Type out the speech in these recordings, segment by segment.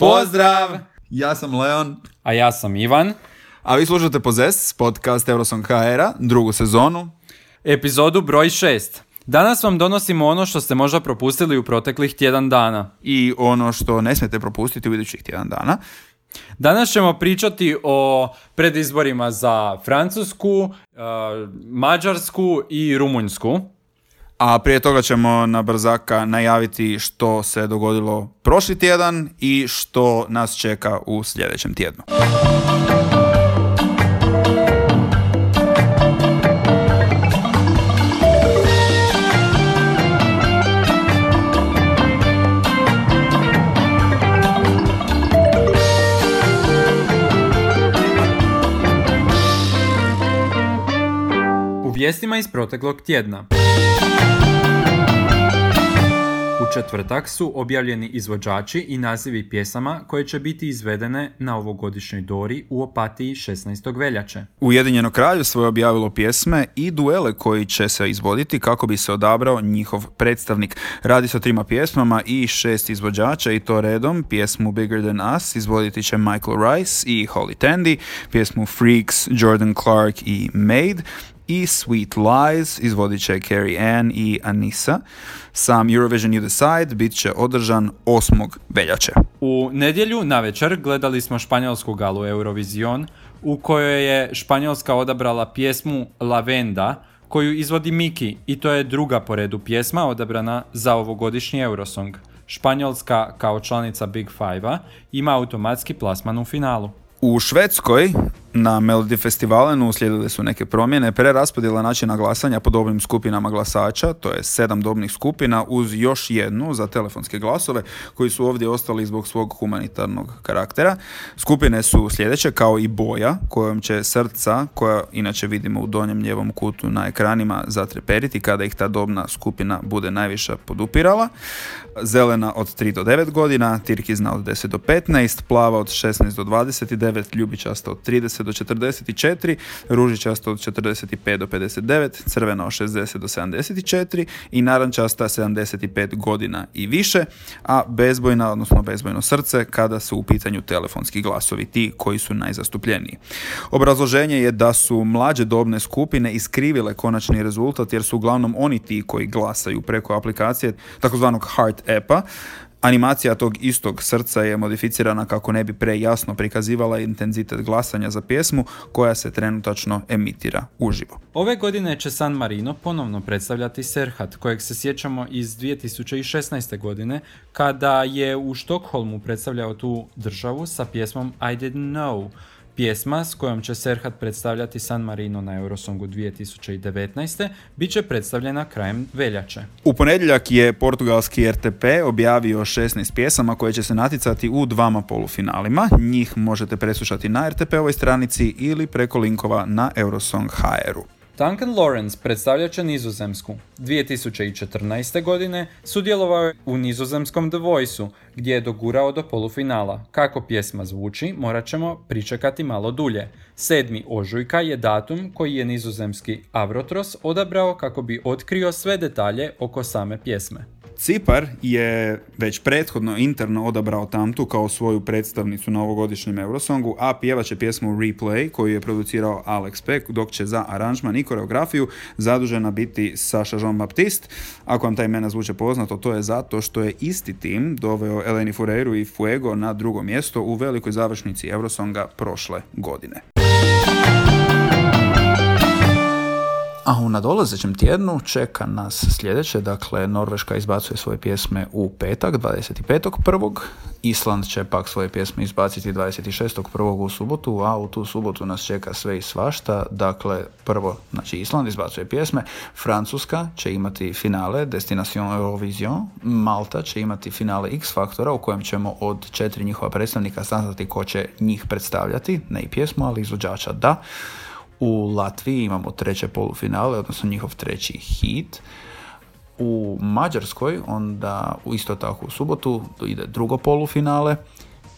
Pozdrav! Ja sam Leon. A ja sam Ivan. A vi slušate Pozes, podcast Eurosong HR-a, drugu sezonu. Epizodu broj 6. Danas vam donosimo ono što ste možda propustili u proteklih tjedan dana. I ono što ne smijete propustiti u idućih tjedan dana. Danas ćemo pričati o predizborima za Francusku, e, Mađarsku i Rumunjsku. A prije toga ćemo na brzaka najaviti što se dogodilo prošli tjedan i što nas čeka u sljedećem tjednu. U iz proteklog tjedna. Četvrtak su objavljeni izvođači i nazivi pjesama koje će biti izvedene na ovogodišnjoj Dori u Opatiji 16. veljače. Ujedinjeno kraljevstvo je objavilo pjesme i duele koji će se izvoditi kako bi se odabrao njihov predstavnik. Radi se o trima pjesmama i šest izvođača i to redom. Pjesmu Bigger Than Us izvoditi će Michael Rice i Holly Tandy, pjesmu Freaks Jordan Clark i Made, i Sweet Lies izvodit će Carrie Ann i Anissa. Sam Eurovision You Decide bit će održan 8. veljače. U nedjelju na večer gledali smo španjolsku galu Eurovision u kojoj je Španjolska odabrala pjesmu Lavenda koju izvodi Miki i to je druga po redu pjesma odabrana za ovogodišnji Eurosong. Španjolska kao članica Big Five-a ima automatski plasman u finalu. U Švedskoj na Melody Festivalenu uslijedile su neke promjene, preraspodjela načina glasanja po dobnim skupinama glasača, to je sedam dobnih skupina uz još jednu za telefonske glasove koji su ovdje ostali zbog svog humanitarnog karaktera. Skupine su sljedeće kao i boja kojom će srca, koja inače vidimo u donjem ljevom kutu na ekranima, zatreperiti kada ih ta dobna skupina bude najviše podupirala. Zelena od 3 do 9 godina, tirkizna od 10 do 15, plava od 16 do 29, ljubičasta od 30 do 44, ružičasta od 45 do 59, crvena od 60 do 74 i narančasta 75 godina i više, a bezbojna, odnosno bezbojno srce, kada su u pitanju telefonski glasovi ti koji su najzastupljeniji. Obrazloženje je da su mlađe dobne skupine iskrivile konačni rezultat jer su uglavnom oni ti koji glasaju preko aplikacije takozvanog Heart appa, Animacija tog istog srca je modificirana kako ne bi prejasno prikazivala intenzitet glasanja za pjesmu koja se trenutačno emitira uživo. Ove godine će San Marino ponovno predstavljati Serhat, kojeg se sjećamo iz 2016. godine, kada je u Štokholmu predstavljao tu državu sa pjesmom I Didn't Know, Pjesma s kojom će Serhat predstavljati San Marino na Eurosongu 2019. bit će predstavljena krajem veljače. U ponedjeljak je portugalski RTP objavio 16 pjesama koje će se naticati u dvama polufinalima. Njih možete preslušati na RTP-ovoj stranici ili preko linkova na Eurosong HR-u. Duncan Lawrence predstavljat će Nizozemsku. 2014. godine sudjelovao je u nizozemskom The Voice-u, gdje je dogurao do polufinala. Kako pjesma zvuči, morat ćemo pričekati malo dulje. 7. ožujka je datum koji je nizozemski Avrotros odabrao kako bi otkrio sve detalje oko same pjesme. Cipar je već prethodno interno odabrao Tamtu kao svoju predstavnicu na ovogodišnjem Eurosongu, a pjevat će pjesmu Replay koju je producirao Alex Peck, dok će za aranžman i koreografiju zadužena biti Saša Jean-Baptiste. Ako vam ta imena zvuče poznato, to je zato što je isti tim doveo Eleni Fureiru i Fuego na drugo mjesto u velikoj završnici Eurosonga prošle godine. A u nadolazećem tjednu čeka nas sljedeće, dakle Norveška izbacuje svoje pjesme u petak, 25.1. Island će pak svoje pjesme izbaciti 26.1. u subotu, a u tu subotu nas čeka sve i svašta. Dakle, prvo, znači Island izbacuje pjesme, Francuska će imati finale Destination Eurovision, Malta će imati finale X Faktora u kojem ćemo od četiri njihova predstavnika saznati ko će njih predstavljati, ne i pjesmu, ali izvođača da. U Latviji imamo treće polufinale, odnosno njihov treći hit. U Mađarskoj onda isto tako u subotu ide drugo polufinale.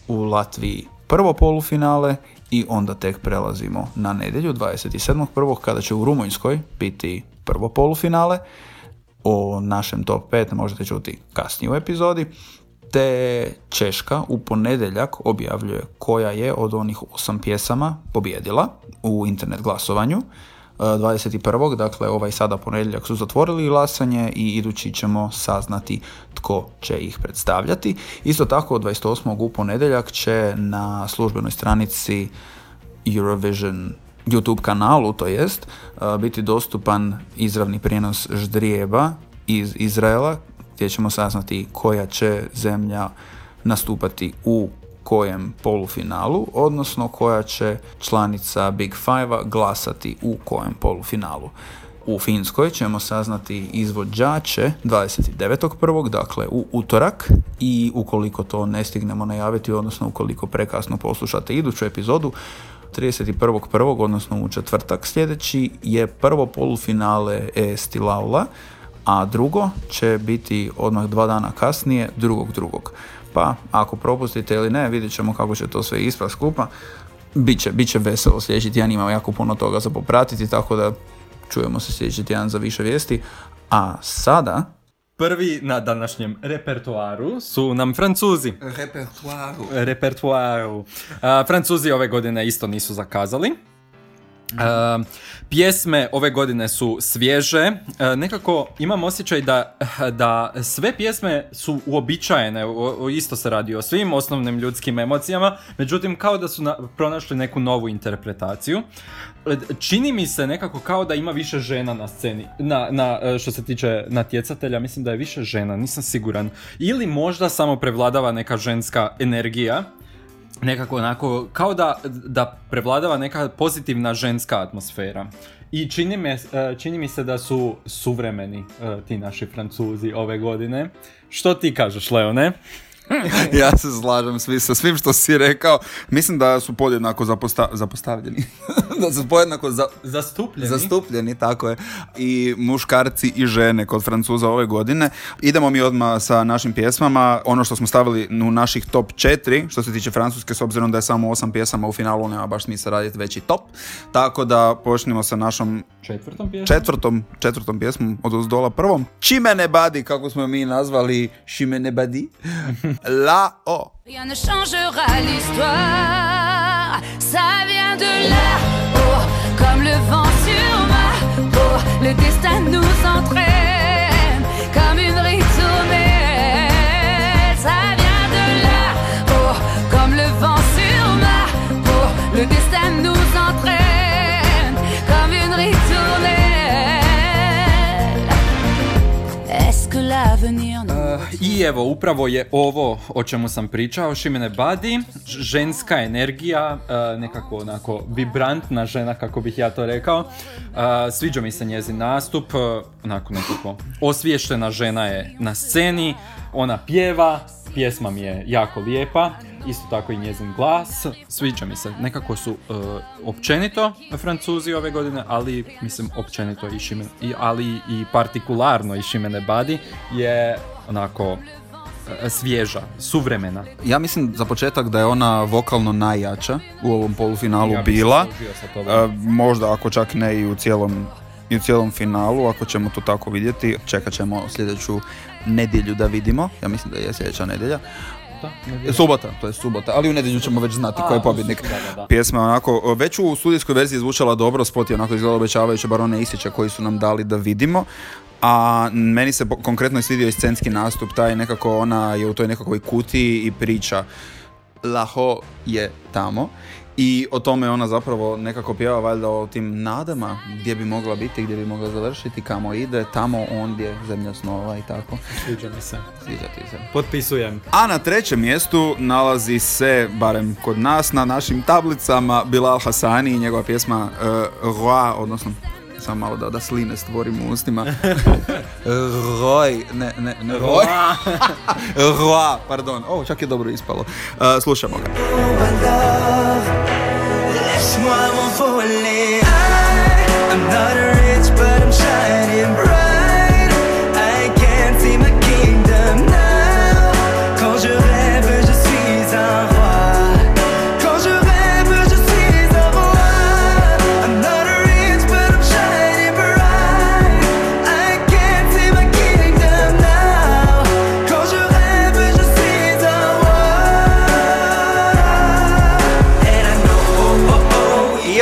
U Latviji prvo polufinale i onda tek prelazimo na nedjelju 27.1. kada će u Rumunjskoj biti prvo polufinale. O našem top 5 možete čuti kasnije u epizodi. Te Češka u ponedjeljak objavljuje koja je od onih osam pjesama pobjedila u internet glasovanju. 21. dakle ovaj sada ponedjeljak su zatvorili glasanje i idući ćemo saznati tko će ih predstavljati. Isto tako 28. u ponedjeljak će na službenoj stranici Eurovision YouTube kanalu, to jest, biti dostupan izravni prijenos ždrijeba iz Izraela, gdje ćemo saznati koja će zemlja nastupati u kojem polufinalu, odnosno koja će članica Big Five glasati u kojem polufinalu. U Finskoj ćemo saznati izvođače 29.1. dakle u utorak i ukoliko to ne stignemo najaviti, odnosno ukoliko prekasno poslušate iduću epizodu, 31.1. odnosno u četvrtak sljedeći je prvo polufinale Esti Laula, a drugo će biti odmah dva dana kasnije, drugog drugog. Pa ako propustite ili ne, vidjet ćemo kako će to sve ispast skupa. Biće, biće veselo sljedeći tjedan, imamo jako puno toga za popratiti, tako da čujemo se sljedeći tjedan za više vijesti. A sada... Prvi na današnjem repertuaru su nam Francuzi. Repertuaru. Repertuaru. Francuzi ove godine isto nisu zakazali. Uh, pjesme ove godine su svježe, uh, nekako imam osjećaj da, da sve pjesme su uobičajene, o, isto se radi o svim osnovnim ljudskim emocijama, međutim kao da su pronašli neku novu interpretaciju. Čini mi se nekako kao da ima više žena na sceni, na, na, e, što se tiče natjecatelja, mislim da je više žena, nisam siguran. Ili možda samo prevladava neka ženska energija, nekako onako, kao da, da prevladava neka pozitivna ženska atmosfera. I čini, me, e, čini mi se da su suvremeni e, ti naši francuzi ove godine. Što ti kažeš, Leone? ja se slažem svi sa svim što si rekao. Mislim da su podjednako zaposta, zapostavljeni. da su podjednako za, zastupljeni. Zastupljeni, tako je. I muškarci i žene kod Francuza ove godine. Idemo mi odmah sa našim pjesmama. Ono što smo stavili u naših top 4, što se tiče Francuske, s obzirom da je samo 8 pjesama u finalu, nema baš smisla raditi veći top. Tako da počnemo sa našom četvrtom pjesmom, četvrtom, četvrtom pjesmom od uzdola prvom. Čime ne badi, kako smo mi nazvali Čime ne badi. là-haut. Rien ne changera l'histoire, ça vient de là-haut, comme le vent sur ma peau, le destin nous entraîne Evo, upravo je ovo o čemu sam pričao, Šimene Badi, ženska energija, e, nekako onako vibrantna žena, kako bih ja to rekao. E, sviđa mi se njezin nastup, e, onako nekako osviještena žena je na sceni, ona pjeva, pjesma mi je jako lijepa, isto tako i njezin glas, sviđa mi se. Nekako su općenito Francuzi ove godine, ali mislim općenito i Šimene, ali i partikularno i Šimene Badi je onako e, svježa, suvremena. Ja mislim za početak da je ona vokalno najjača u ovom polufinalu ja bila. E, možda ako čak ne i u cijelom i u cijelom finalu, ako ćemo to tako vidjeti, čekat ćemo sljedeću nedjelju da vidimo. Ja mislim da je sljedeća nedjelja. Da, subota, to je subota, ali u nedjelju ćemo već znati ko je pobjednik. Pjesma onako, već u studijskoj verziji zvučala dobro, spot je onako izgledalo obećavajuće, bar one koji su nam dali da vidimo, a meni se konkretno svidio i scenski nastup, taj nekako ona je u toj nekakvoj kutiji i priča Laho je tamo i o tome ona zapravo nekako pjeva valjda o tim nadama gdje bi mogla biti, gdje bi mogla završiti, kamo ide, tamo ondje, zemlja snova i tako. Sviđa mi se. Sviđa ti se. Potpisujem. A na trećem mjestu nalazi se, barem kod nas, na našim tablicama Bilal Hasani i njegova pjesma uh, Roi, odnosno samo malo da, da sline stvorim u ustima. Roj, ne, ne, ne, roj. Roi, pardon. O, čak je dobro ispalo. Uh, slušamo ga. I'm not rich, but I'm shining bright.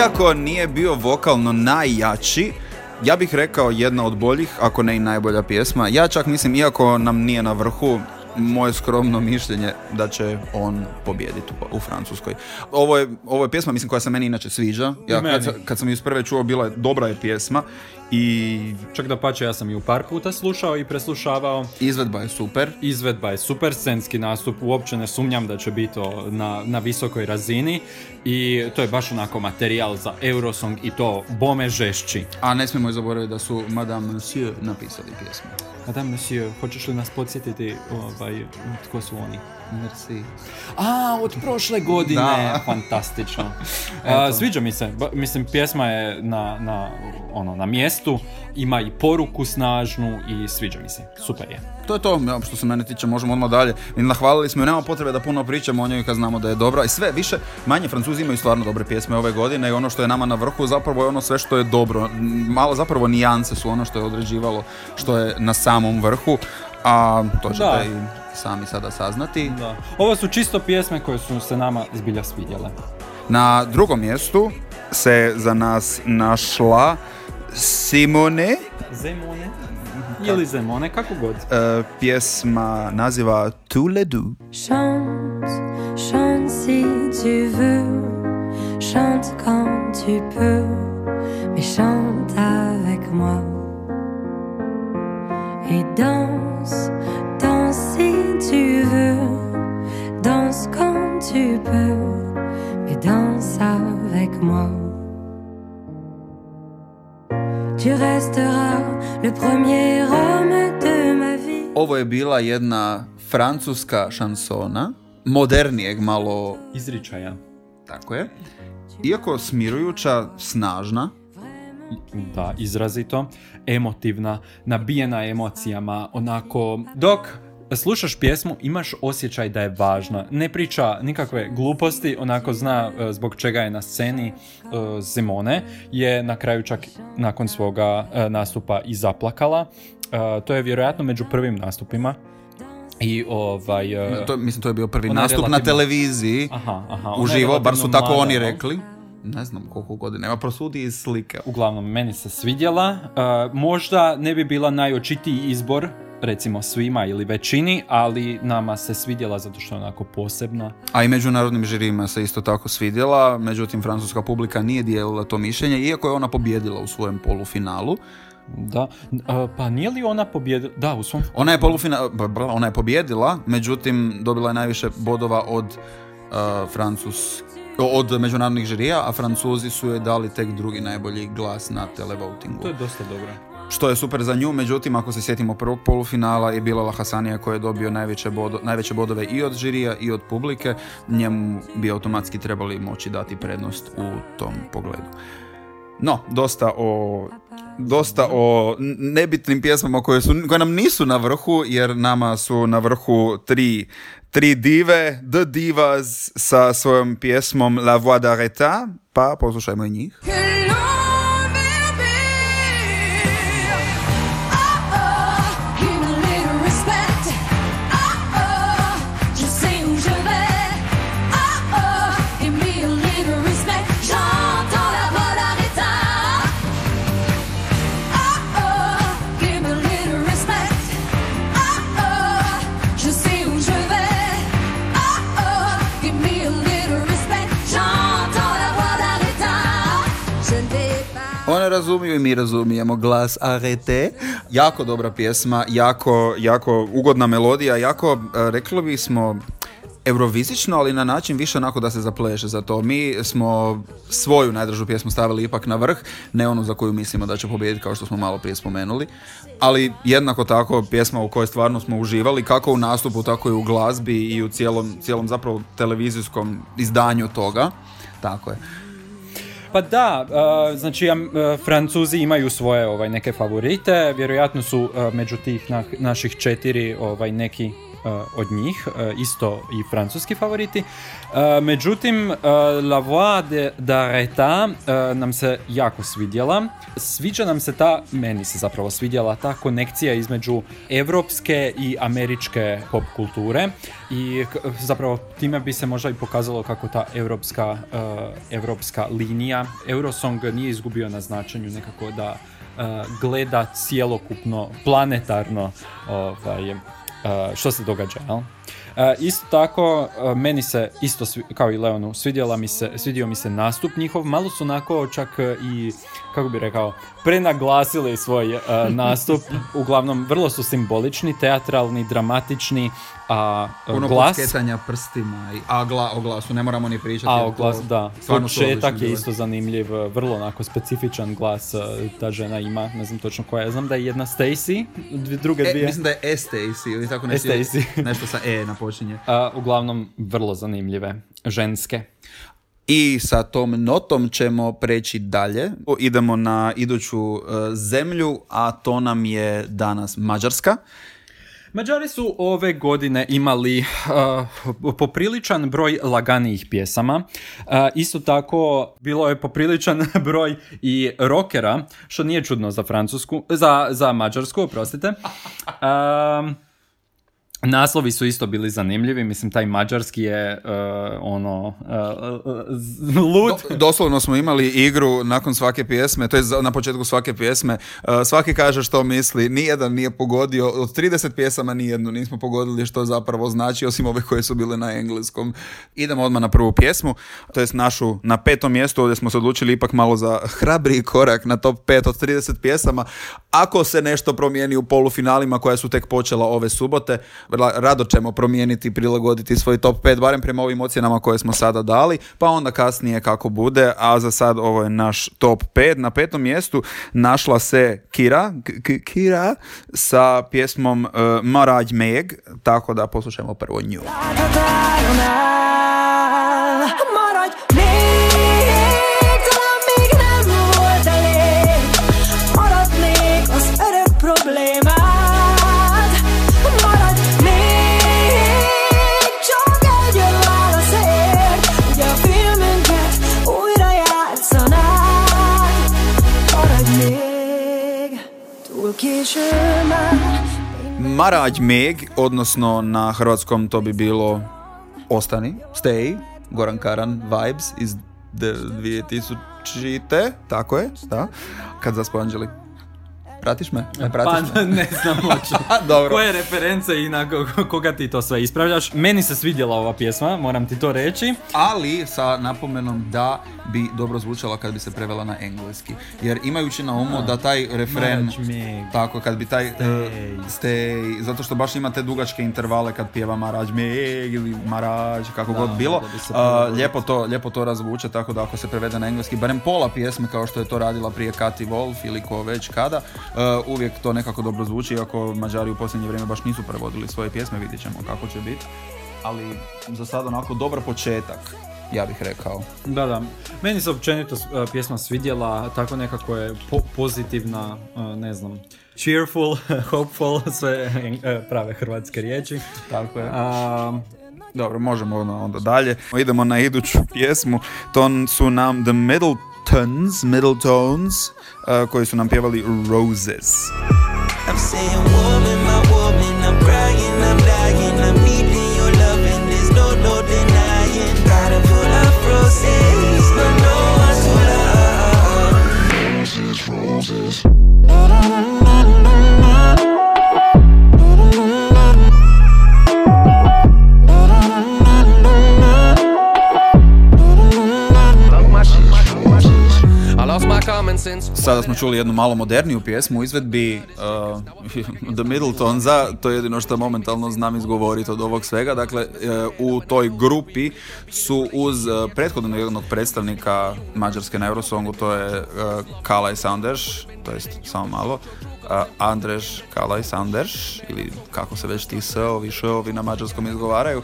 Iako nije bio vokalno najjači, ja bih rekao jedna od boljih, ako ne i najbolja pjesma. Ja čak mislim, iako nam nije na vrhu, moje skromno mišljenje da će on pobijediti u, u Francuskoj. Ovo je, ovo je pjesma mislim koja se meni inače sviđa. Ja kad, kad sam ju prve čuo bila je dobra je pjesma i Čak da pače, ja sam ju par puta slušao i preslušavao. izvedba je super. Izvedba je super, scenski nastup, uopće ne sumnjam da će biti to na, na visokoj razini i to je baš onako materijal za Eurosong i to bome žešći. A ne smijemo i zaboraviti da su Madame Monsieur napisali pjesmu. Madame Monsieur, hoćeš li nas podsjetiti ovaj, tko su oni? Merci. A, od prošle godine, Da. fantastično. A, sviđa mi se, ba- mislim pjesma je na, na, ono, na mjestu, ima i poruku snažnu i sviđa mi se, super je. To je to, što se mene tiče, možemo odmah dalje. I nahvalili smo ju, nema potrebe da puno pričamo o njoj kad znamo da je dobra. I sve, više, manje Francuzi imaju stvarno dobre pjesme ove godine i ono što je nama na vrhu zapravo je ono sve što je dobro. Malo zapravo nijanse su ono što je određivalo što je na samom vrhu, a to ćete Da. i sami sada saznati. Da. Ovo su čisto pjesme koje su se nama zbilja svidjele. Na drugom mjestu se za nas našla Simone, Zemone? Ili Zemone, kako god. e, pjesma naziva Tu le du. Chante, chante si tu veux, chante quand tu peux, mais chante avec moi. Et danse, danse si tu veux, danse quand tu peux, mais danse avec moi. Tu resteras le premier homme de ma vie. Ovo je bila jedna francuska šansona, modernijeg malo, Izričaja. tako je. Iako smirujuća, snažna, Da, izrazito. Emotivna, nabijena emocijama, onako... Dok slušaš pjesmu, imaš osjećaj da je važna. Ne priča nikakve gluposti, onako zna e, zbog čega je na sceni e, Simone, je na kraju čak nakon svoga e, nastupa i zaplakala. To je vjerojatno među prvim nastupima. I ovaj... to, mislim to je bio prvi nastup na televiziji, Aha, aha. uživo, bar su tako mlada, oni rekli. Ne znam koliko godina, nema prosudi iz slike. Uglavnom, meni se svidjela. E, možda ne bi bila najočitiji izbor, recimo svima ili većini, ali nama se svidjela zato što je onako posebna. A i međunarodnim žirima se isto tako svidjela, međutim francuska publika nije dijelila to mišljenje, iako je ona pobjedila u svojem polufinalu. Da, e, pa nije li ona pobjedila? Da, u svom... Ona je polufina, ona je pobjedila, međutim dobila je najviše bodova od uh, Francus od međunarodnih žirija, a Francuzi su joj dali tek drugi najbolji glas na televotingu. To je dosta dobro. Što je super za nju, međutim ako se sjetimo prvog polufinala je Bilal Hasanija koji je dobio najveće, bodo, najveće bodove i od žirija i od publike, njemu bi automatski trebali moći dati prednost u tom pogledu. No, dosta o dosta o nebitnim pjesmama koje, su, koje nam nisu na vrhu, jer nama su na vrhu tri, tri dive, The Divas sa svojom pjesmom La Voix d'Areta, pa poslušajmo i njih. Que One razumiju i mi razumijemo glas Arete. Jako dobra pjesma, jako, jako ugodna melodija, jako, e, rekli bismo, eurovizično, ali na način više onako da se zapleše za to. Mi smo svoju najdražu pjesmu stavili ipak na vrh, ne onu za koju mislimo da će pobijediti kao što smo malo prije spomenuli, ali jednako tako pjesma u kojoj stvarno smo uživali kako u nastupu, tako i u glazbi i u cijelom, cijelom zapravo televizijskom izdanju toga. Tako je. Pa da, e, znači e, Francuzi imaju svoje ovaj, neke favorite, vjerojatno su e, među tih na- naših četiri ovaj, neki od njih, e, isto i francuski favoriti. E, međutim, La Voix de d'Areta nam se jako svidjela. Sviđa nam se ta, meni se zapravo svidjela ta konekcija između evropske i američke pop kulture i zapravo time bi se možda i pokazalo kako ta europska, europska linija Eurosong nije izgubio na značenju nekako da gleda cijelokupno, planetarno ovaj, što se događa. Jel? isto tako, meni se isto kao i Leonu svidjela mi se, svidio mi se nastup njihov, malo su onako čak i, kako bi rekao, prenaglasili svoj nastup, uglavnom vrlo su simbolični, teatralni, dramatični, a Puno glas... prstima, a gla, o glasu ne moramo ni pričati. A o glas, da. Početak je isto zanimljiv, vrlo onako specifičan glas ta žena ima, ne znam točno koja, ja znam da je jedna Stacy, druge e, dvije. mislim da je E. Stacy ili tako nešto, nešto sa E napočinje. A, uglavnom, vrlo zanimljive, ženske. I sa tom notom ćemo preći dalje. Idemo na iduću e, zemlju, a to nam je danas Mađarska. Mađari su ove godine imali uh, popriličan broj laganijih pjesama. Uh, isto tako bilo je popriličan broj i rockera, što nije čudno za Francusku, za, za Mađarsku, oprostite. Uh, Naslovi su isto bili zanimljivi, mislim taj mađarski je uh, ono uh, lud. doslovno smo imali igru nakon svake pjesme, to je na početku svake pjesme, uh, svaki kaže što misli, nijedan nije pogodio, od 30 pjesama nijednu nismo pogodili što zapravo znači, osim ove koje su bile na engleskom. Idemo odmah na prvu pjesmu, to jest našu na petom mjestu, ovdje smo se odlučili ipak malo za hrabri korak na top 5 od 30 pjesama. Ako se nešto promijeni u polufinalima koja su tek počela ove subote, rado ćemo promijeniti i prilagoditi svoj top 5, barem prema ovim ocjenama koje smo sada dali, pa onda kasnije kako bude, a za sad ovo je naš top 5. Na petom mjestu našla se Kira, Kira sa pjesmom uh, Maraj Meg, tako da poslušajmo prvo nju. Marađ Meg, odnosno na hrvatskom to bi bilo Ostani, Stay, Goran Karan Vibes iz 2000 tako je, da, kad zaspo Anđeli. Pratiš me? Ne pratiš pa, ne znam Dobro. Koje reference i na koga ti to sve ispravljaš. Meni se svidjela ova pjesma, moram ti to reći. Ali sa napomenom da bi dobro zvučala kad bi se prevela na engleski. Jer imajući na umu da taj refren... Tako, kad bi taj... Stay. Uh, stay. Zato što baš ima te dugačke intervale kad pjeva Marađ Meg ili Marađ, kako god bilo. Uh, lijepo, to, lijepo to razvuče, tako da ako se prevede na engleski, barem pola pjesme kao što je to radila prije Kati Wolf ili ko već kada, Uh, uvijek to nekako dobro zvuči, iako Mađari u posljednje vrijeme baš nisu prevodili svoje pjesme, vidjet ćemo kako će biti. Ali za sad onako dobar početak, ja bih rekao. Da, da. Meni se općenito uh, pjesma svidjela, tako nekako je po- pozitivna, uh, ne znam, cheerful, hopeful, sve prave hrvatske riječi. Tako je. dobro, možemo onda dalje. Idemo na iduću pjesmu. To su nam The Middle Tones, Middle Tones, uh, koji su nam pjevali Roses. I'm up smo čuli jednu malo moderniju pjesmu u izvedbi uh, The Middletonza, to je jedino što momentalno znam izgovoriti od ovog svega. Dakle, uh, u toj grupi su uz uh, prethodnog jednog predstavnika Mađarske na Eurosongu, to je uh, Kalaj Saunders, to jest samo malo, uh, Andreš Kalaj Saunders, ili kako se već ti s-ovi, š-ovi na mađarskom izgovaraju.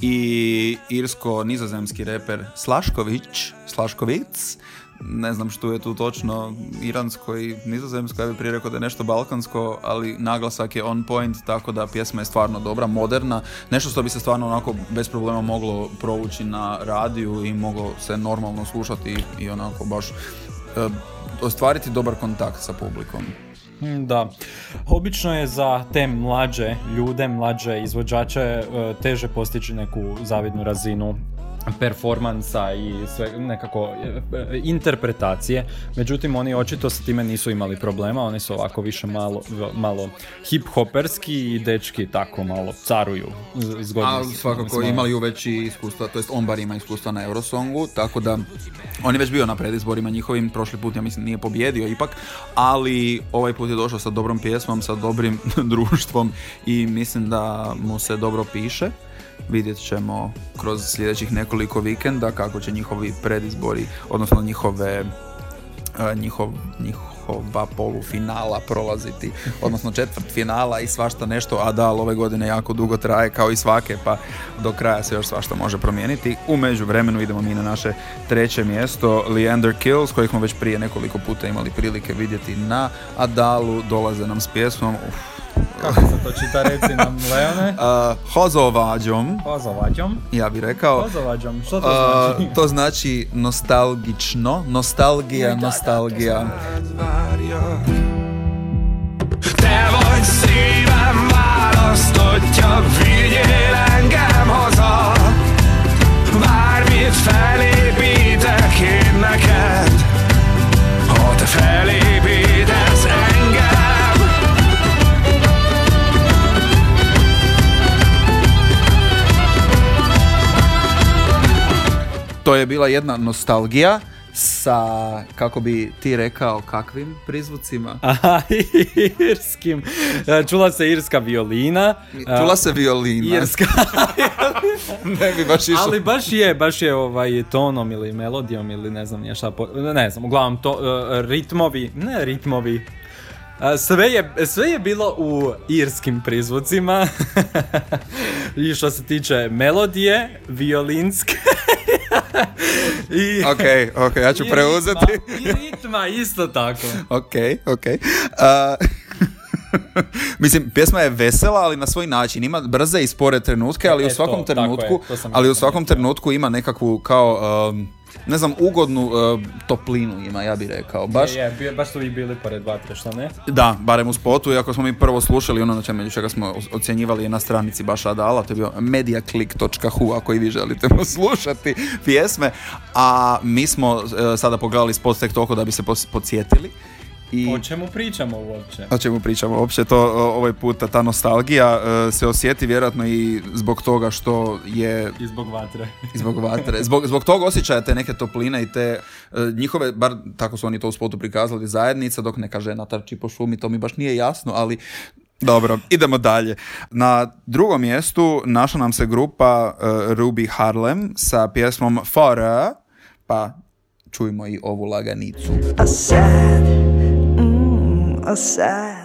i irsko-nizozemski reper Slašković, Slaškovic, ne znam što je tu točno iransko i nizozemsko, ja bih prije rekao da je nešto balkansko, ali naglasak je on point, tako da pjesma je stvarno dobra, moderna, nešto što bi se stvarno onako bez problema moglo provući na radiju i moglo se normalno slušati i onako baš e, ostvariti dobar kontakt sa publikom. Mm, Da, obično je za te mlađe ljude, mlađe izvođače e, teže postići neku zavidnu razinu performansa i sve nekako e, e, interpretacije, međutim oni očito sa time nisu imali problema, oni su ovako više malo, malo hip-hoperski i dečki tako malo caruju zgodni. A svakako imali ju već i iskustva, to jest on bar ima iskustva na Eurosongu, tako da on je već bio na predizborima njihovim, prošli put ja mislim nije pobjedio ipak, ali ovaj put je došao sa dobrom pjesmom, sa dobrim društvom i mislim da mu se dobro piše. Vidjet ćemo kroz sljedećih nekoliko vikenda kako će njihovi predizbori, odnosno njihove e, njihov, njihova polufinala prolaziti, odnosno četvrt finala i svašta nešto, a da, ali ove godine jako dugo traje kao i svake, pa do kraja se još svašta može promijeniti. U međuvremenu idemo mi na naše treće mjesto, Leander Kills, kojeg smo već prije nekoliko puta imali prilike vidjeti na Adalu, dolaze nam s pjesmom, uf, Kako se to čita, reci nam, Leone? uh, Hozovađom, Pozovađom? ja bih rekao, Pozovađom, što to Uh, znači? to znači nostalgično, nostalgija, nostalgija. Te vagy szívem választottja, vigyél engem haza Bármit felépítek To je bila jedna nostalgija sa, kako bi ti rekao, kakvim prizvucima? Aha, irskim. E, Čula se irska violina. Čula se violina. Irska. ne bi baš išlo. Ali baš je, baš je ovaj tonom ili melodijom ili ne znam nije šta, po- ne znam, uglavnom to, e, ritmovi, ne ritmovi, E, sve je, sve je bilo u irskim prizvucima i što se tiče melodije, violinske i, Ok, ok, ja ću i preuzeti. ritma, I ritma isto tako. ok, ok. Uh, Mislim, pjesma je vesela, ali na svoj način. Ima brze i spore trenutke, ali E, u svakom to, je, trenutku, sam ali u svakom trenutku ima nekakvu kao, um, ne znam, ugodnu uh, toplinu ima, ja bih rekao. Baš, Je, je, baš su i bili pored vatre, što ne? Da, barem u spotu, iako smo mi prvo slušali ono na čemu čega smo ocjenjivali je na stranici baš Adala, to je bio mediaclick.hu ako i vi želite slušati pjesme, a mi smo e, sada pogledali spot tek toliko da bi se podsjetili. I O čemu pričamo uopće? o čemu pričamo uopće, to ovaj puta ta nostalgija e, se osjeti vjerojatno i zbog toga što je I zbog vatre. i zbog vatre. Zbog, zbog tog osjećaja te neke topline i te e, njihove, bar tako su oni to u spotu prikazali, zajednica, dok neka žena trči po šumi, to mi baš nije jasno, ali dobro, idemo dalje. Na drugom mjestu našla nam se grupa e, Ruby Harlem sa pjesmom Fora, pa čujmo i ovu laganicu. a sad, aside.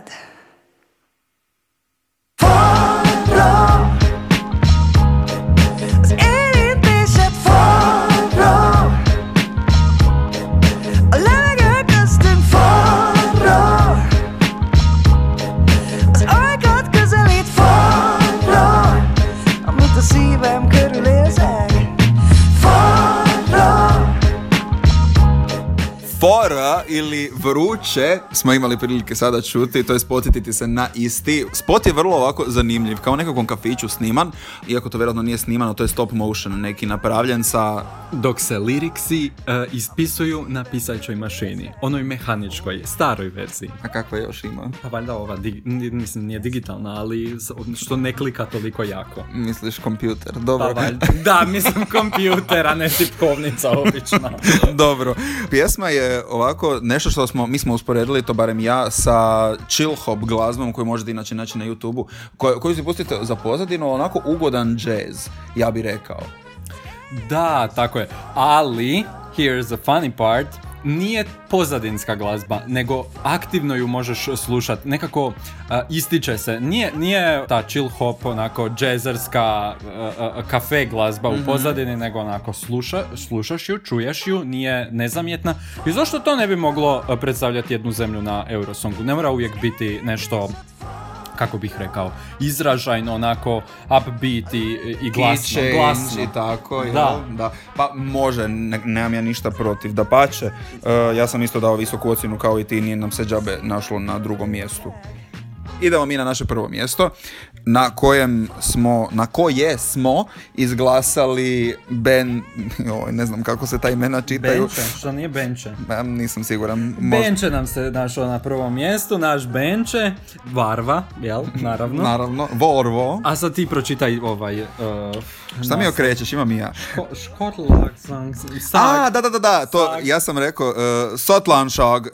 Fora ili vruće smo imali prilike sada čuti, to je podsjetiti se na isti. Spot je vrlo ovako zanimljiv, kao nekakvom kafiću sniman, iako to vjerojatno nije snimano, to je stop motion neki napravljen sa... Dok se liriksi e, ispisuju na pisaćoj mašini, onoj mehaničkoj, staroj verziji. A kakva još ima? Pa valjda ova, dig- mislim, nije digitalna, ali što ne klika toliko jako. Misliš kompjuter, Pa dobro. valjda, da, mislim kompjuter, a ne tipkovnica obična. Dobro. Pjesma je ovako nešto što smo, mi smo usporedili to barem ja sa chill hop glazbom koju možete inače naći na YouTube-u, koju, koju si pustite za pozadinu, onako ugodan jazz, ja bih rekao. Da, tako je. Ali, here's the funny part, nije pozadinska glazba, nego aktivno ju možeš slušati. Nekako a, ističe se. Nije, nije ta chill hop, onako džezerska a, a, kafe glazba u pozadini, nego onako sluša, slušaš ju, čuješ ju, nije nezamjetna. I zašto to ne bi moglo predstavljati jednu zemlju na Eurosongu? Ne mora uvijek biti nešto kako bih rekao, izražajno, onako upbeat i, i glasno. Glasno. i tako, jel? Da. da. Pa može, ne, nemam ja ništa protiv. Da pače, ja sam isto dao visoku ocjenu kao i ti, nije nam se džabe našlo na drugom mjestu. Idemo mi na naše prvo mjesto, na kojem smo, na koje smo izglasali Ben, oj, ne znam kako se ta imena čitaju. Benče, što nije Benče? Ma, Nisam siguran. Možda- Benče nam se našao na prvom mjestu, naš Benče, Varva, jel, naravno. Naravno, Vorvo. A sad ti pročitaj ovaj... Uh, Šta mi okrećeš, imam i ja. Ško- Škotlag, sang, A, da, da, da, da, to, Sag. ja sam rekao, uh, Sotlanshag, uh,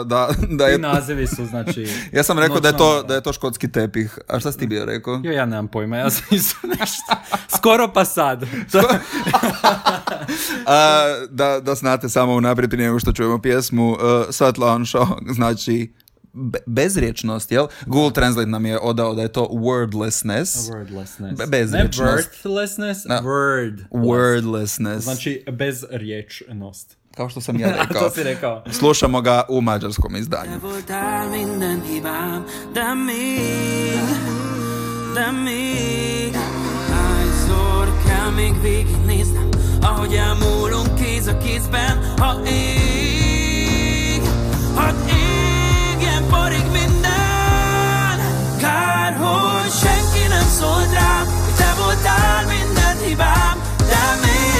da, da Ti je, nazivi su, znači... ja sam rekao da je, to, da je to škotski tepih. A šta si ti bio rekao? Jo, ja nemam pojma, ja sam isto nešto... Skoro pa sad. A, da, da znate samo unaprijed prije nego što čujemo pjesmu, uh, Sotlanshag znači be- bezriječnost, jel? Google Translate nam je odao da je to wordlessness. Wordlessness. Be- bezriječnost. Ne birthlessness, Da. word. Wordlessness. Znači, bezriječnost. Kao što sam ja rekao. to si rekao. Slušamo ga u mađarskom izdanju. voltál minden hibám, de még, de még Hányszor kell még végignéznem, ahogy elmúlunk kéz a kézben Ha ég, ha égjen parig minden Kár, hogy senki nem szólt rám, hogy te voltál minden hibám De még,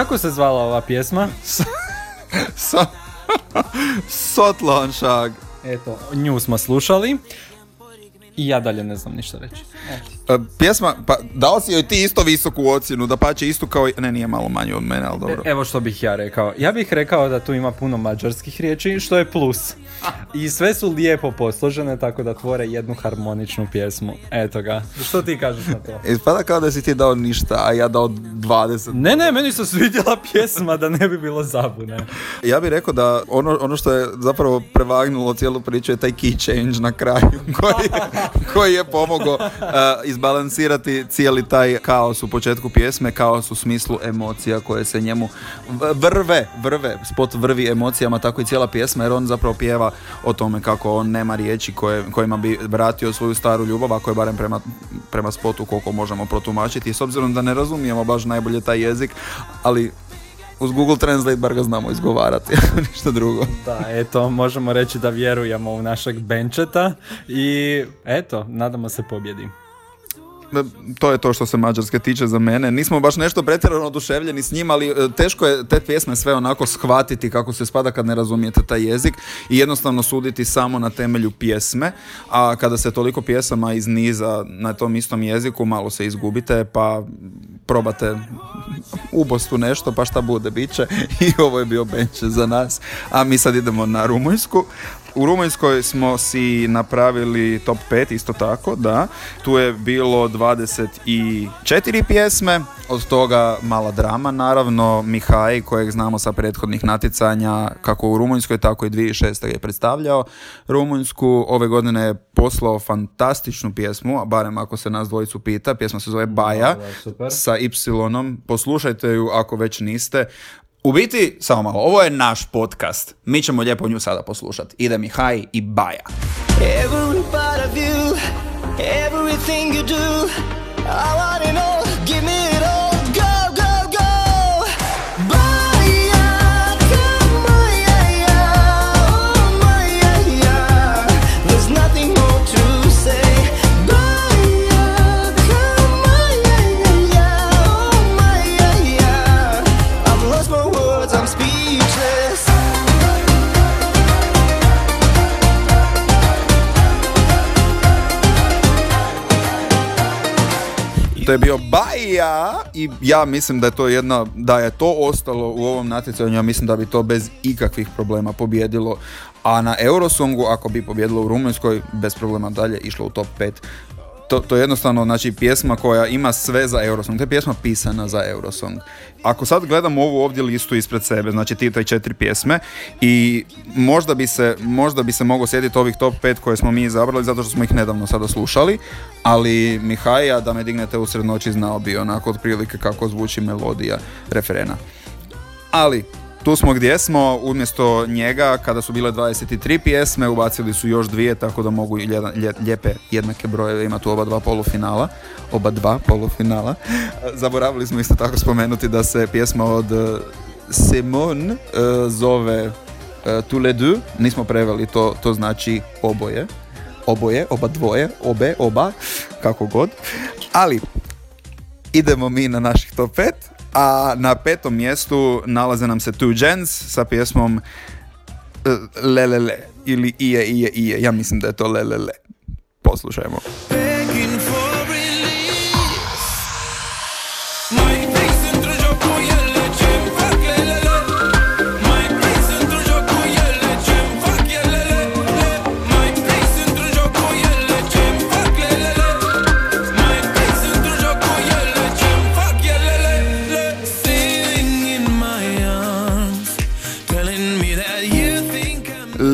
Kako se zvala ova pjesma? Sotlanshag. Eto, nju smo slušali. I ja dalje ne znam ništa reći. E, Pjesma, pa dao si joj ti isto visoku ocjenu, da pače isto kao i... Ne, nije malo manje od mene, ali dobro. Evo što bih ja rekao. Ja bih rekao da tu ima puno mađarskih riječi, što je plus. I sve su lijepo posložene, tako da tvore jednu harmoničnu pjesmu. Eto ga. Što ti kažeš na to? Ispada kao da si ti dao ništa, a ja dao 20. Ne, ne, meni se svidjela pjesma da ne bi bilo zabune. Ja bih rekao da ono, ono što je zapravo prevagnulo cijelu priču je taj key change na kraju koji, koji je pomogao uh, izbalansirati cijeli taj kaos u početku pjesme, kaos u smislu emocija koje se njemu vrve, vrve, spot vrvi emocijama, tako i cijela pjesma jer on zapravo pjeva o tome kako on nema riječi koje, kojima bi vratio svoju staru ljubav, ako je barem prema, prema spotu koliko možemo protumačiti. S obzirom da ne razumijemo baš najbolje taj jezik, ali uz Google Translate bar ga znamo izgovarati, ništa drugo. Da, eto, možemo reći da vjerujemo u našeg benčeta i eto, nadamo se pobjedi. To je to što se Mađarske tiče za mene. Nismo baš nešto pretjerano oduševljeni s njim, ali e, teško je te pjesme sve onako shvatiti kako se spada kad ne razumijete taj jezik i jednostavno suditi samo na temelju pjesme, a kada se toliko pjesama iz niza na tom istom jeziku malo se izgubite pa probate ubostu nešto pa šta bude bit će i ovo je bio benče za nas. A mi sad idemo na Rumunjsku. U Rumunjskoj smo si napravili top 5 isto tako, da. Tu je bilo 24 pjesme, od toga mala drama naravno, Mihaj kojeg znamo sa prethodnih natjecanja kako u Rumunjskoj tako i 2006. je predstavljao Rumunjsku. Ove godine je poslao fantastičnu pjesmu, a barem ako se nas dvojicu pita, pjesma se zove Baja Da, super. sa Y, poslušajte ju ako već niste. U biti, samo malo, ovo je naš podcast. Mi ćemo lijepo nju sada poslušati. Ide Mihaj i Baja. Every part of you, everything you do, I wanna know, To je bio Baja i ja mislim da je to jedna, da je to ostalo u ovom natjecanju, ja mislim da bi to bez ikakvih problema pobjedilo. A na Eurosongu, ako bi pobjedilo u Rumunjskoj, bez problema dalje išlo u top 5. to, to je jednostavno znači, pjesma koja ima sve za Eurosong. To je pjesma pisana za Eurosong. Ako sad gledamo ovu ovdje listu ispred sebe, znači ti taj četiri pjesme i možda bi se, možda bi se moglo sjetiti ovih top 5 koje smo mi izabrali zato što smo ih nedavno sada slušali, ali Mihaja da me dignete usred noći znao bi onako otprilike kako zvuči melodija referena. Ali, tu smo gdje smo, umjesto njega, kada su bile 23 pjesme, ubacili su još dvije, tako da mogu lje- lje- lijepe jednake brojeve imati u oba dva polufinala. Oba dva polufinala. Zaboravili smo isto tako spomenuti da se pjesma od eh, Simone eh, zove eh, Tous les deux, nismo preveli, to, to znači oboje. Oboje, oba dvoje, obe, oba, kako god. Ali, idemo mi na naših top 5, a na petom mjestu nalaze nam se Two Gens sa pjesmom eh, Le Le Le ili Ije Ije Ije, ja mislim da je to Le Le Le. Poslušajmo.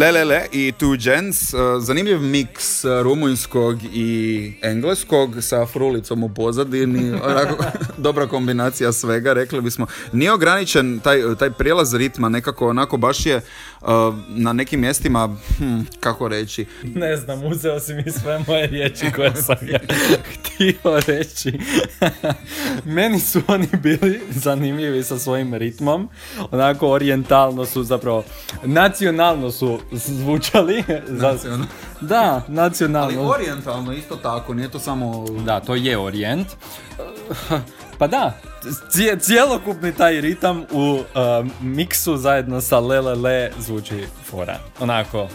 Le Le Le i Two Gens, eh, zanimljiv miks eh, rumunjskog i engleskog sa frulicom u pozadini, onako dobra kombinacija svega, rekli bismo. Nije ograničen taj, taj prijelaz ritma, nekako onako baš je na nekim mjestima, hm, kako reći, Ne znam, uzeo si mi sve moje riječi koje sam ja htio reći. Meni su oni bili zanimljivi sa svojim ritmom. Onako orijentalno su zapravo, nacionalno su zvučali. Nacionalno. Da, nacionalno. orijentalno isto tako, nije to samo... Da, to je orijent. Pa da, cije- cjelokupni taj ritam u uh, miksu zajedno sa le le le zvuči fora. Onako,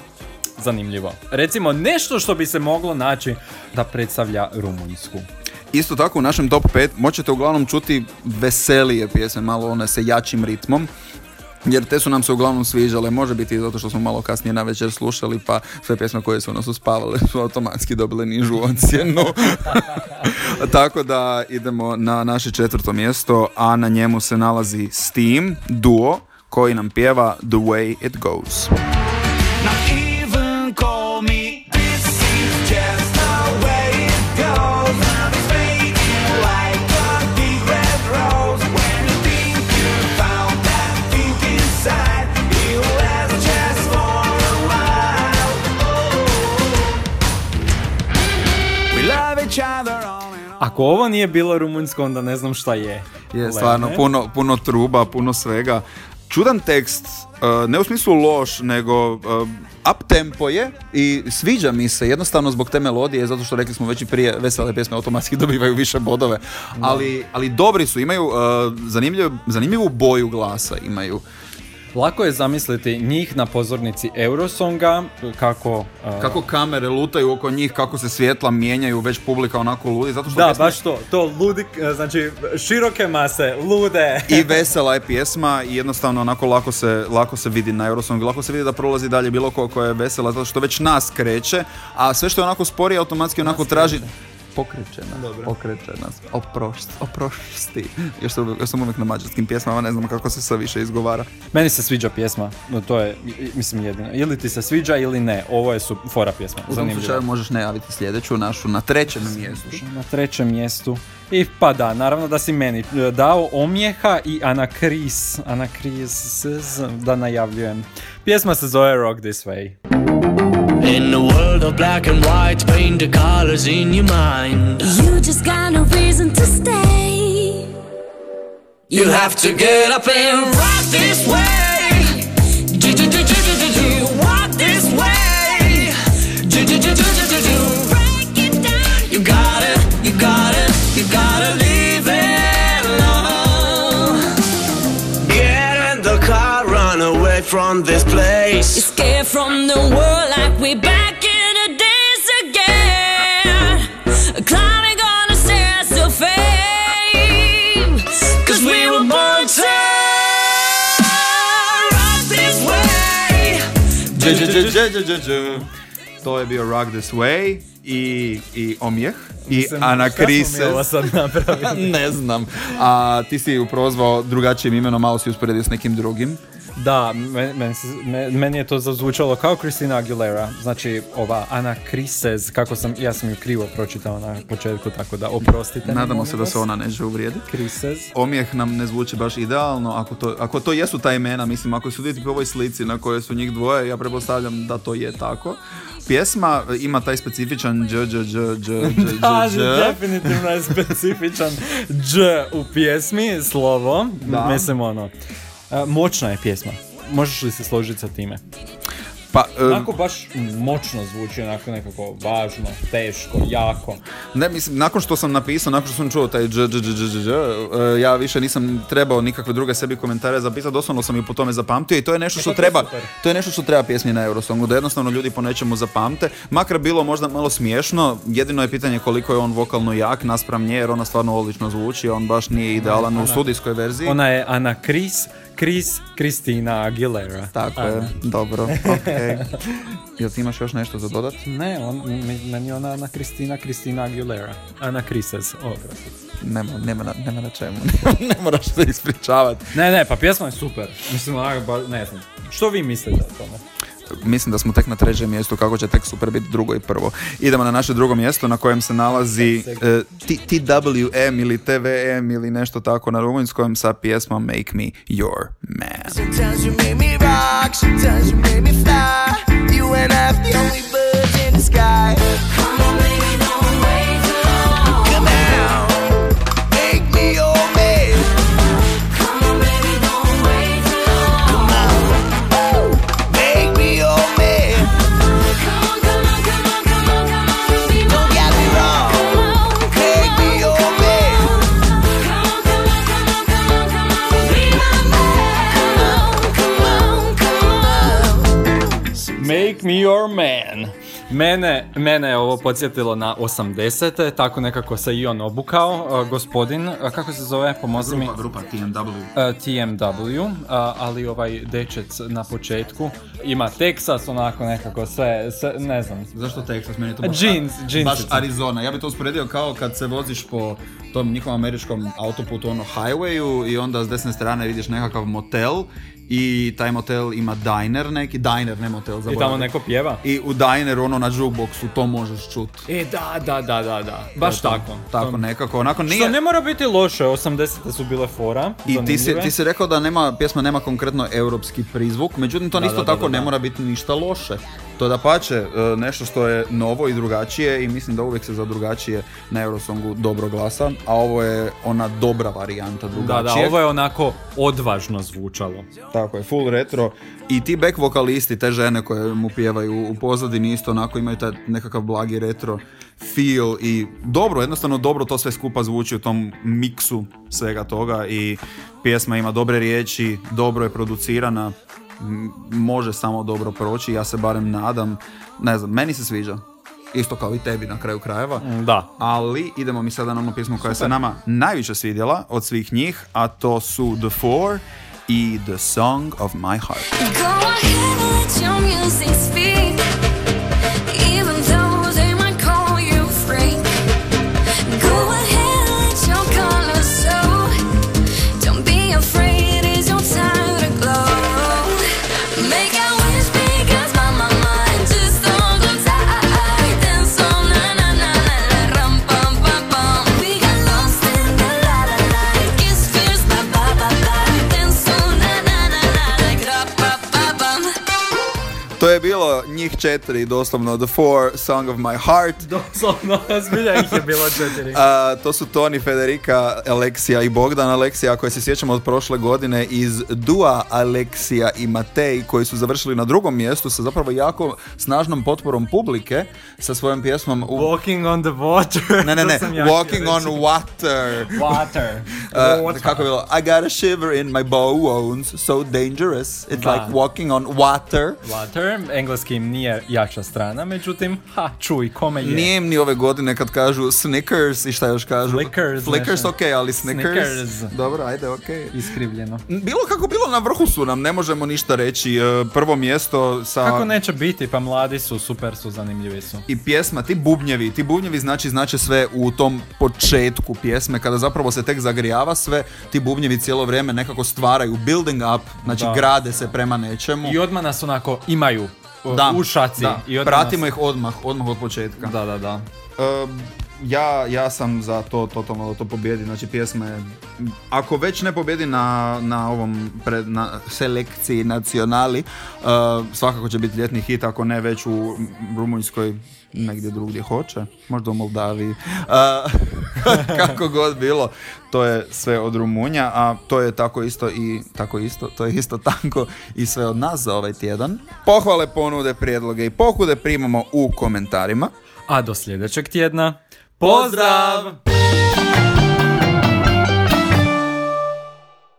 zanimljivo. Recimo, nešto što bi se moglo naći da predstavlja Rumunjsku. Isto tako u našem top 5 možete uglavnom čuti veselije pjesme, malo one sa jačim ritmom. Jer te su nam se uglavnom sviđale, može biti zato što smo malo kasnije na večer slušali, pa sve pjesme koje su nas uspavale su automatski dobile nižu ocjenu. Tako da idemo na naše četvrto mjesto, a na njemu se nalazi Steam, duo, koji nam pjeva The Way It Goes. Ako ovo nije bilo rumunjsko, onda ne znam šta je. Je stvarno Lene. puno, puno truba, puno svega. Čudan tekst, uh, ne u smislu loš, nego uh, up tempo je i sviđa mi se jednostavno zbog te melodije, zato što rekli smo već i prije, vesele pjesme automatski dobivaju više bodove, ali, ali dobri su, imaju uh, zanimljivu, zanimljivu boju glasa, imaju. Lako je zamisliti njih na pozornici Eurosonga, kako... uh, Kako kamere lutaju oko njih, kako se svjetla mijenjaju, već publika onako ludi, zato što Da, pjesma- baš to. To ludi, znači široke mase, lude. I vesela je pjesma i jednostavno onako lako se, lako se vidi na Eurosong, lako se vidi da prolazi dalje bilo ko koja je vesela, zato što već nas kreće, a sve što je onako sporije automatski onako traži... nas, pokreće nas, oprošti, oprošti. Još sam, još sam uvijek na mađarskim pjesmama, ne znam kako se sve više izgovara. Meni se sviđa pjesma, no to je, mislim, jedino. Ili ti se sviđa ili ne, ovo je su fora pjesma, U tom slučaju možeš najaviti sljedeću našu na trećem mjestu. Na trećem mjestu. I pa da, naravno da si meni e, dao Omjeha i Anakris, Anakris, da najavljujem. Pjesma se zove Rock This Way. In the world of black and white, paint the colors in your mind. You just got no reason to stay. You have to get up and rock this way. Away from this place. You're scared from the world like we back in the days again. Climbing on the stairs to fame. Cause we were born to rock this way. to je bio Rock This Way i, i Omjeh i Mislim, Ana Krise. sad ne znam. A ti si ju prozvao drugačijim imenom, malo si usporedio s nekim drugim. Da, me- meni, se- me- meni je to zazvučalo kao Christina Aguilera, znači ova Ana Krises, kako sam, ja sam ju krivo pročitao na početku, tako da oprostite. Nadamo se da se ona neće uvrijediti. Krises. Omjeh nam ne zvuči baš idealno, ako to, ako to jesu ta imena, mislim, ako suditi po ovoj slici na kojoj su njih dvoje, ja pretpostavljam da to je tako. Pjesma ima taj specifičan dž, dž, dž, dž, dž, dž, Da, dž. definitivno je specifičan dž u pjesmi, slovo, Da. mislim ono, e, moćna je pjesma. Možeš li se složiti sa time? Pa, em, Onako baš moćno zvuči, onako nekako važno, teško, jako. Ne, mislim, nakon što sam napisao, nakon što sam čuo taj dž, dž, dž, dž, dž, dž, e, ja više nisam trebao nikakve druge sebi komentare zapisati, doslovno sam i po tome zapamtio i to je nešto što E, pa to je treba, to je nešto što treba pjesmi na Eurosongu, da jednostavno ljudi po nečemu zapamte, makar bilo možda malo smiješno, jedino je pitanje koliko je on vokalno jak naspram nje, jer ona stvarno odlično zvuči, on baš nije idealan u studijskoj verziji. Ona je Ana Kris, Kris Kristina Aguilera. Tako je, dobro, okej. Jel ti imaš još nešto za dodat? Ne, on, me- meni je ona Ana Kristina, Kristina Aguilera. Ana Krises, oprosti. Nema, nema, na, nema na čemu, ne moraš se ispričavati. Ne, ne, pa pjesma je super. Mislim, ne znam. Što vi mislite o tome? Mislim da smo tek na trećem mjestu, kako će tek super biti drugo i prvo. Idemo na naše drugo mjesto na kojem se nalazi eh, T- TWM ili TVM ili nešto tako na rumunjskom sa pjesmom Make Me Your Man. Make me your man. Mene, mene je ovo podsjetilo na 80. Tako nekako se i on obukao, uh, gospodin, uh, kako se zove, pomozi mi, grupa TMW. uh, TMW, uh, ali ovaj dečec na početku ima Texas, onako nekako sve, sve ne znam, Zašto Texas? Meni je to baš, Jeans, jeansice. baš Arizona. Ja bi to usporedio kao kad se voziš po tom njihovom američkom autoputu, ono highwayu i onda s desne strane vidiš nekakav motel i taj motel ima diner neki, diner, ne motel, I zaboravim. tamo neko pjeva. I u dineru, ono na jukeboxu, to možeš čut. E, da, da, da, da, da, baš to. tako. Tako nekako, onako nije... Što ne mora biti loše, 80. su bile fora, I ti si, ti si rekao da nema, pjesma nema konkretno europski prizvuk, međutim to Da, isto da, da, tako da, ne da. mora biti ništa loše. To da pače, nešto što je novo i drugačije i mislim da uvijek se za drugačije na Eurosongu dobro glasa, a ovo je ona dobra varijanta Da, drugačije. da, ovo je onako odvažno zvučalo. Tako je, full retro. I ti back vokalisti, te žene koje mu pjevaju u pozadini isto onako imaju taj nekakav blagi retro feel i dobro, jednostavno dobro to sve skupa zvuči u tom miksu svega toga i pjesma ima dobre riječi, dobro je producirana, može samo dobro proći, ja se barem nadam, ne znam, meni se sviđa. Isto kao i tebi na kraju krajeva. Da. Ali idemo mi sada na onu pjesmu koja se nama najviše svidjela od svih njih, a to su The Four i The Song of My Heart. Go ahead and let your music speak. Bilo njih četiri, doslovno The Four, Song of My Heart. Doslovno, zbilja ih je bilo četiri. A, to su Toni, Federica, Aleksija i Bogdan Aleksija koje se sjećamo od prošle godine iz Dua Aleksija i Matej koji su završili na drugom mjestu sa zapravo jako snažnom potporom publike sa svojom pjesmom u... Walking on the water. Ne, ne, ne, Walking on. Water. Water. Uh, kako je bilo? I got a shiver in my bones, so dangerous. It's Da. like walking on water. Water, engleski im nije jača strana, međutim, ha, čuj, kome je. Nije im ni ove godine kad kažu Snickers i šta još kažu? Flickers, Flickers, ok, ali Snickers. Snickers. Dobro, ajde, ok. Iskrivljeno. Bilo kako bilo na vrhu su nam, ne možemo ništa reći. E, Prvo mjesto sa... Kako neće biti, pa mladi su, super su, zanimljivi su. I pjesma, ti bubnjevi, ti bubnjevi znači znači sve u tom početku pjesme, kada zapravo se tek zagrijava sve, ti bubnjevi cijelo vrijeme nekako stvaraju building up, znači Da. grade se prema nečemu. I odmah nas onako imaju Da, u šaci. da, I pratimo nas- ih odmah, odmah od početka. Da, da, da. E, ja, ja sam za to totalno da to pobjedi, znači pjesme, ako već ne pobjedi na, na ovom pred, na selekciji nacionali, e, svakako će biti ljetni hit, ako ne već u Rumunjskoj, negdje drugdje hoće, možda u Moldaviji, E, kako god bilo, to je sve od Rumunja, a to je tako isto i tako isto, to je isto tanko i sve od nas za ovaj tjedan. Pohvale, ponude, prijedloge i pokude primamo u komentarima. A do sljedećeg tjedna, pozdrav!